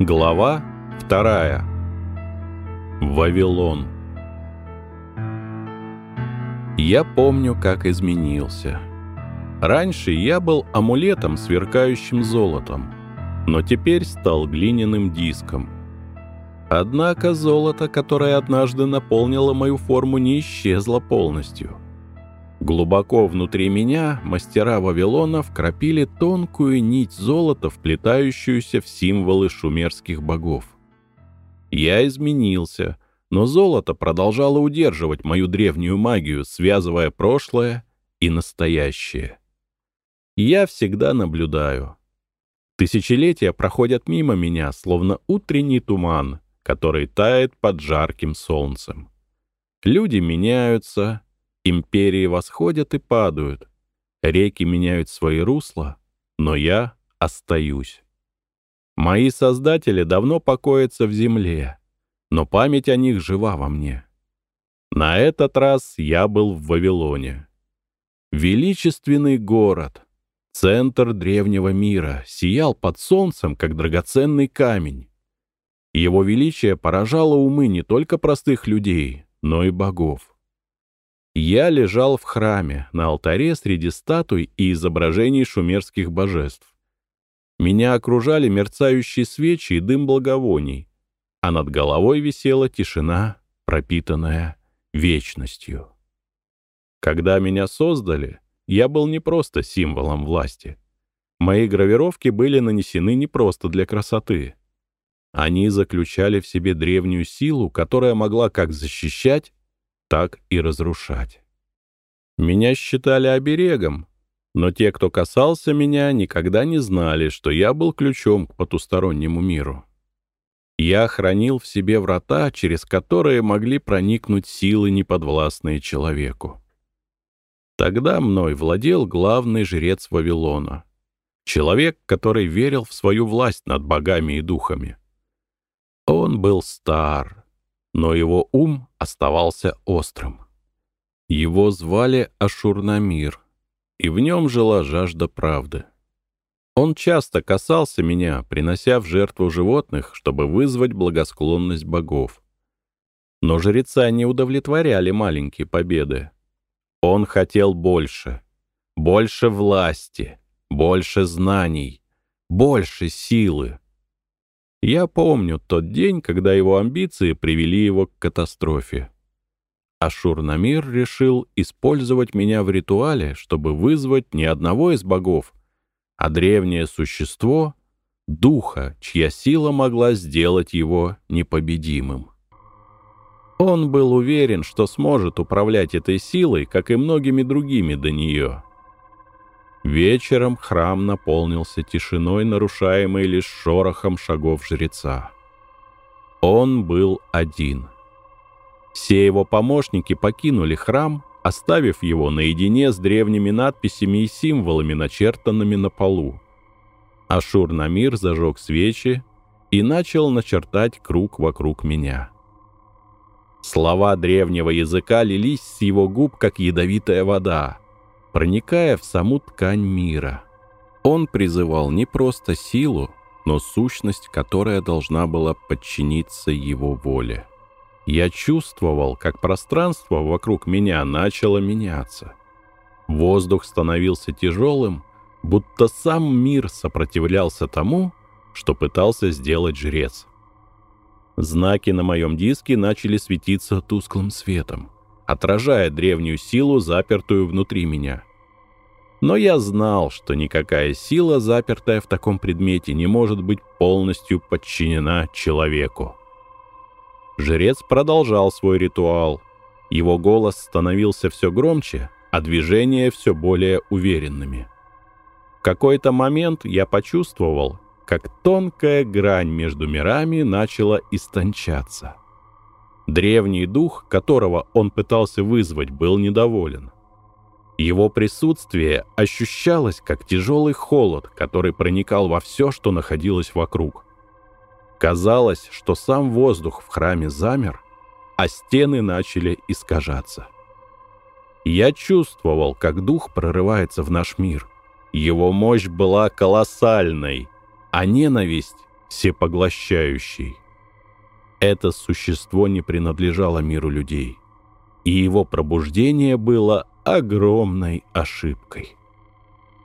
Глава вторая. Вавилон. Я помню, как изменился. Раньше я был амулетом, сверкающим золотом, но теперь стал глиняным диском. Однако золото, которое однажды наполнило мою форму, не исчезло полностью. Глубоко внутри меня мастера Вавилона вкрапили тонкую нить золота, вплетающуюся в символы шумерских богов. Я изменился, но золото продолжало удерживать мою древнюю магию, связывая прошлое и настоящее. Я всегда наблюдаю. Тысячелетия проходят мимо меня, словно утренний туман, который тает под жарким солнцем. Люди меняются, Империи восходят и падают. Реки меняют свои русла, но я остаюсь. Мои создатели давно покоятся в земле, но память о них жива во мне. На этот раз я был в Вавилоне. Величественный город, центр древнего мира, сиял под солнцем, как драгоценный камень. Его величие поражало умы не только простых людей, но и богов. Я лежал в храме, на алтаре среди статуй и изображений шумерских божеств. Меня окружали мерцающие свечи и дым благовоний, а над головой висела тишина, пропитанная вечностью. Когда меня создали, я был не просто символом власти. Мои гравировки были нанесены не просто для красоты. Они заключали в себе древнюю силу, которая могла как защищать, так и разрушать. Меня считали оберегом, но те, кто касался меня, никогда не знали, что я был ключом к потустороннему миру. Я хранил в себе врата, через которые могли проникнуть силы, неподвластные человеку. Тогда мной владел главный жрец Вавилона. Человек, который верил в свою власть над богами и духами. Он был стар, но его ум оставался острым. Его звали Ашурнамир, и в нем жила жажда правды. Он часто касался меня, принося в жертву животных, чтобы вызвать благосклонность богов. Но жреца не удовлетворяли маленькие победы. Он хотел больше. Больше власти, больше знаний, больше силы. Я помню тот день, когда его амбиции привели его к катастрофе. Ашур-Намир решил использовать меня в ритуале, чтобы вызвать не одного из богов, а древнее существо — духа, чья сила могла сделать его непобедимым. Он был уверен, что сможет управлять этой силой, как и многими другими до нее — Вечером храм наполнился тишиной, нарушаемой лишь шорохом шагов жреца. Он был один. Все его помощники покинули храм, оставив его наедине с древними надписями и символами, начертанными на полу. Ашур-Намир зажег свечи и начал начертать круг вокруг меня. Слова древнего языка лились с его губ, как ядовитая вода — проникая в саму ткань мира. Он призывал не просто силу, но сущность, которая должна была подчиниться его воле. Я чувствовал, как пространство вокруг меня начало меняться. Воздух становился тяжелым, будто сам мир сопротивлялся тому, что пытался сделать жрец. Знаки на моем диске начали светиться тусклым светом отражая древнюю силу, запертую внутри меня. Но я знал, что никакая сила, запертая в таком предмете, не может быть полностью подчинена человеку. Жрец продолжал свой ритуал. Его голос становился все громче, а движения все более уверенными. В какой-то момент я почувствовал, как тонкая грань между мирами начала истончаться. Древний дух, которого он пытался вызвать, был недоволен. Его присутствие ощущалось как тяжелый холод, который проникал во все, что находилось вокруг. Казалось, что сам воздух в храме замер, а стены начали искажаться. Я чувствовал, как дух прорывается в наш мир. Его мощь была колоссальной, а ненависть всепоглощающий. Это существо не принадлежало миру людей, и его пробуждение было огромной ошибкой.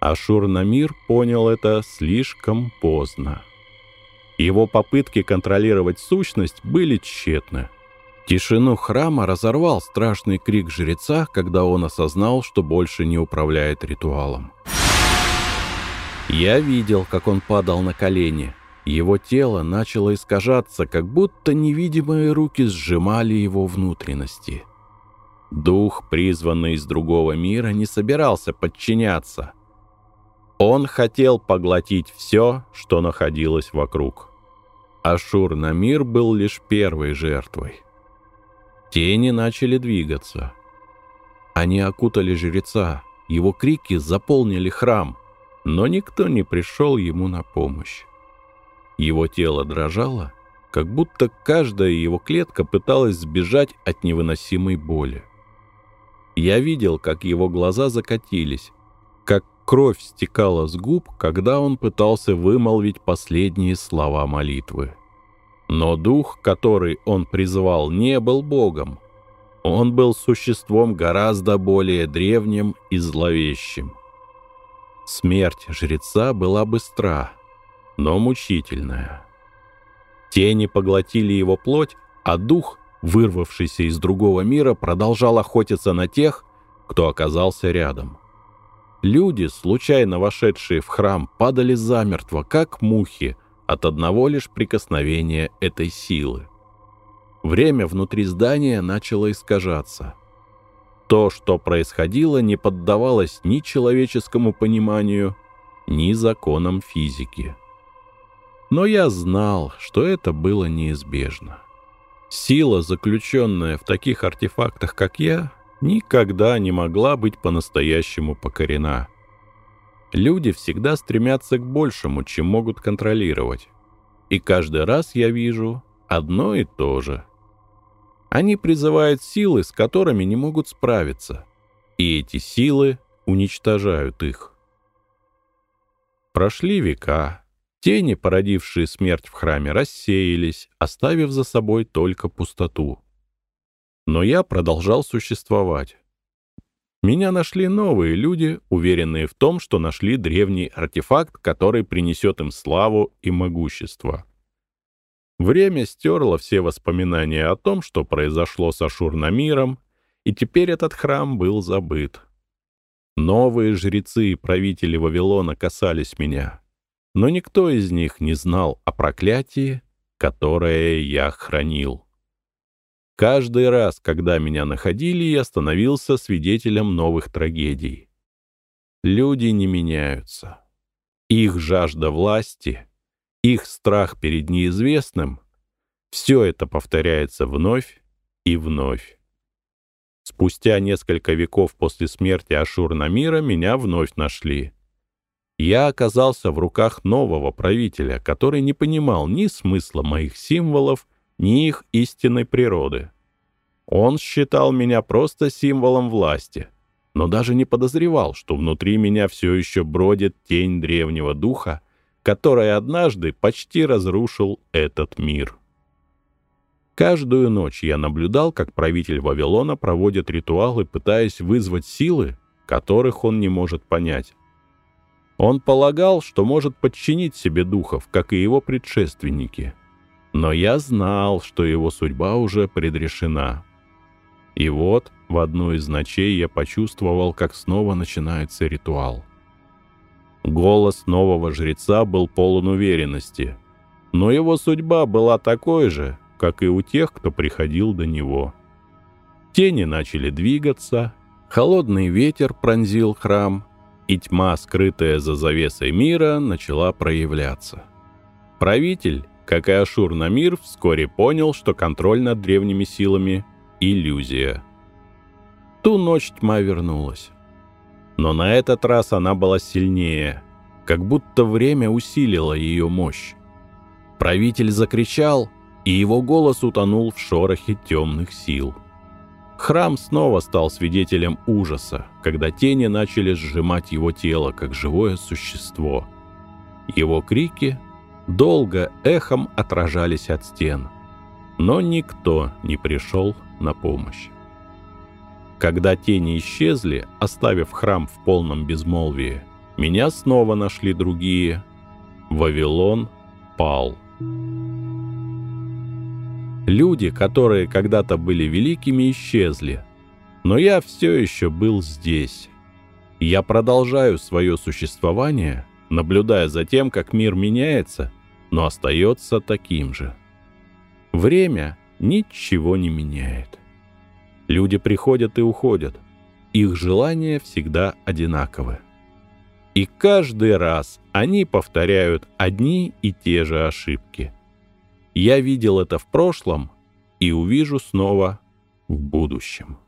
Ашур-Намир понял это слишком поздно. Его попытки контролировать сущность были тщетны. Тишину храма разорвал страшный крик жреца, когда он осознал, что больше не управляет ритуалом. Я видел, как он падал на колени. Его тело начало искажаться, как будто невидимые руки сжимали его внутренности. Дух, призванный из другого мира, не собирался подчиняться. Он хотел поглотить все, что находилось вокруг. Ашур на мир был лишь первой жертвой. Тени начали двигаться. Они окутали жреца, его крики заполнили храм, но никто не пришел ему на помощь. Его тело дрожало, как будто каждая его клетка пыталась сбежать от невыносимой боли. Я видел, как его глаза закатились, как кровь стекала с губ, когда он пытался вымолвить последние слова молитвы. Но дух, который он призвал, не был богом. Он был существом гораздо более древним и зловещим. Смерть жреца была быстра, но мучительная. Тени поглотили его плоть, а дух вырвавшийся из другого мира, продолжал охотиться на тех, кто оказался рядом. Люди, случайно вошедшие в храм, падали замертво, как мухи, от одного лишь прикосновения этой силы. Время внутри здания начало искажаться. То, что происходило, не поддавалось ни человеческому пониманию, ни законам физики. Но я знал, что это было неизбежно. Сила, заключенная в таких артефактах, как я, никогда не могла быть по-настоящему покорена. Люди всегда стремятся к большему, чем могут контролировать. И каждый раз я вижу одно и то же. Они призывают силы, с которыми не могут справиться. И эти силы уничтожают их. Прошли века, Тени, породившие смерть в храме, рассеялись, оставив за собой только пустоту. Но я продолжал существовать. Меня нашли новые люди, уверенные в том, что нашли древний артефакт, который принесет им славу и могущество. Время стерло все воспоминания о том, что произошло с Ашурнамиром, и теперь этот храм был забыт. Новые жрецы и правители Вавилона касались меня но никто из них не знал о проклятии, которое я хранил. Каждый раз, когда меня находили, я становился свидетелем новых трагедий. Люди не меняются. Их жажда власти, их страх перед неизвестным — все это повторяется вновь и вновь. Спустя несколько веков после смерти Ашур-Намира меня вновь нашли — я оказался в руках нового правителя, который не понимал ни смысла моих символов, ни их истинной природы. Он считал меня просто символом власти, но даже не подозревал, что внутри меня все еще бродит тень древнего духа, который однажды почти разрушил этот мир. Каждую ночь я наблюдал, как правитель Вавилона проводит ритуалы, пытаясь вызвать силы, которых он не может понять. Он полагал, что может подчинить себе духов, как и его предшественники. Но я знал, что его судьба уже предрешена. И вот в одну из ночей я почувствовал, как снова начинается ритуал. Голос нового жреца был полон уверенности, но его судьба была такой же, как и у тех, кто приходил до него. Тени начали двигаться, холодный ветер пронзил храм, и тьма, скрытая за завесой мира, начала проявляться. Правитель, как и Ашур на мир, вскоре понял, что контроль над древними силами — иллюзия. Ту ночь тьма вернулась. Но на этот раз она была сильнее, как будто время усилило ее мощь. Правитель закричал, и его голос утонул в шорохе темных сил — Храм снова стал свидетелем ужаса, когда тени начали сжимать его тело, как живое существо. Его крики долго эхом отражались от стен, но никто не пришел на помощь. Когда тени исчезли, оставив храм в полном безмолвии, меня снова нашли другие. Вавилон пал. Люди, которые когда-то были великими, исчезли. Но я все еще был здесь. Я продолжаю свое существование, наблюдая за тем, как мир меняется, но остается таким же. Время ничего не меняет. Люди приходят и уходят. Их желания всегда одинаковы. И каждый раз они повторяют одни и те же ошибки. Я видел это в прошлом и увижу снова в будущем.